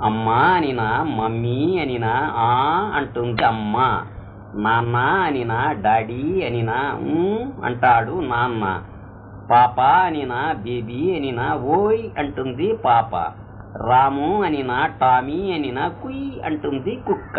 అమ్మా అనినా మమ్మీ అనినా ఆ అంటుంది అమ్మ. నాన్న అనినా డాడీ అనినా అంటాడు నాన్న. పాప అనినా బేబీ అనినా ఓయ్ అంటుంది పాప. రాము అనినా టామీ అనినా కుయ్ అంటుంది కుక్క.